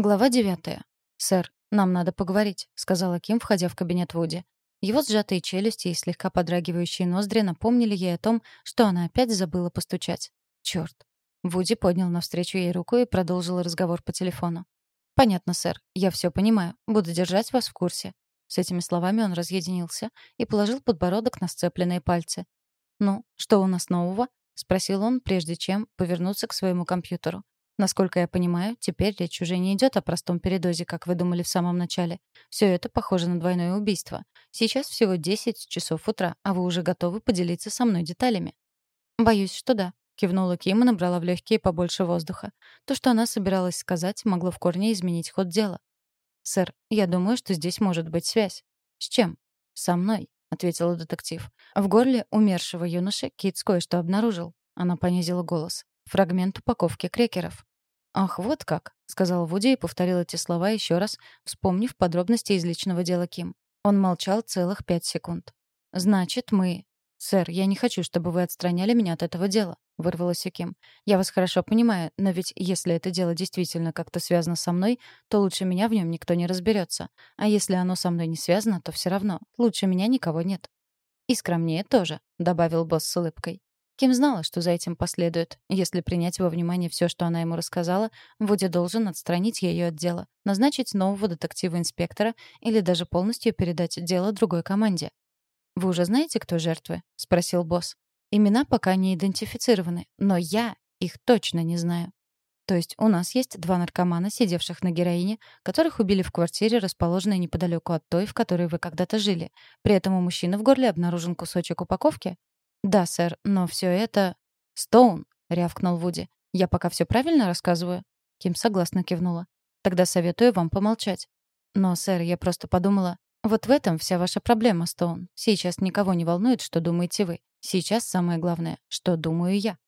Глава девятая. «Сэр, нам надо поговорить», — сказала Ким, входя в кабинет Вуди. Его сжатые челюсти и слегка подрагивающие ноздри напомнили ей о том, что она опять забыла постучать. Чёрт. Вуди поднял навстречу ей руку и продолжил разговор по телефону. «Понятно, сэр. Я всё понимаю. Буду держать вас в курсе». С этими словами он разъединился и положил подбородок на сцепленные пальцы. «Ну, что у нас нового?» — спросил он, прежде чем повернуться к своему компьютеру. Насколько я понимаю, теперь речь уже не идет о простом передозе, как вы думали в самом начале. Все это похоже на двойное убийство. Сейчас всего 10 часов утра, а вы уже готовы поделиться со мной деталями. Боюсь, что да. Кивнула Ким и набрала в легкие побольше воздуха. То, что она собиралась сказать, могло в корне изменить ход дела. «Сэр, я думаю, что здесь может быть связь». «С чем?» «Со мной», — ответила детектив. В горле умершего юноши Китс кое-что обнаружил. Она понизила голос. Фрагмент упаковки крекеров. «Ах, вот как», — сказал Вуди и повторил эти слова еще раз, вспомнив подробности из личного дела Ким. Он молчал целых пять секунд. «Значит, мы...» «Сэр, я не хочу, чтобы вы отстраняли меня от этого дела», — вырвалась у Ким. «Я вас хорошо понимаю, но ведь если это дело действительно как-то связано со мной, то лучше меня в нем никто не разберется. А если оно со мной не связано, то все равно. Лучше меня никого нет». «И скромнее тоже», — добавил босс с улыбкой. Ким знала, что за этим последует. Если принять во внимание все, что она ему рассказала, Вуди должен отстранить ее от дела, назначить нового детектива-инспектора или даже полностью передать дело другой команде. «Вы уже знаете, кто жертвы?» — спросил босс. «Имена пока не идентифицированы, но я их точно не знаю». То есть у нас есть два наркомана, сидевших на героине, которых убили в квартире, расположенной неподалеку от той, в которой вы когда-то жили. При этом у мужчины в горле обнаружен кусочек упаковки? «Да, сэр, но все это...» «Стоун!» — рявкнул Вуди. «Я пока все правильно рассказываю?» Ким согласно кивнула. «Тогда советую вам помолчать». «Но, сэр, я просто подумала...» «Вот в этом вся ваша проблема, Стоун. Сейчас никого не волнует, что думаете вы. Сейчас самое главное, что думаю я».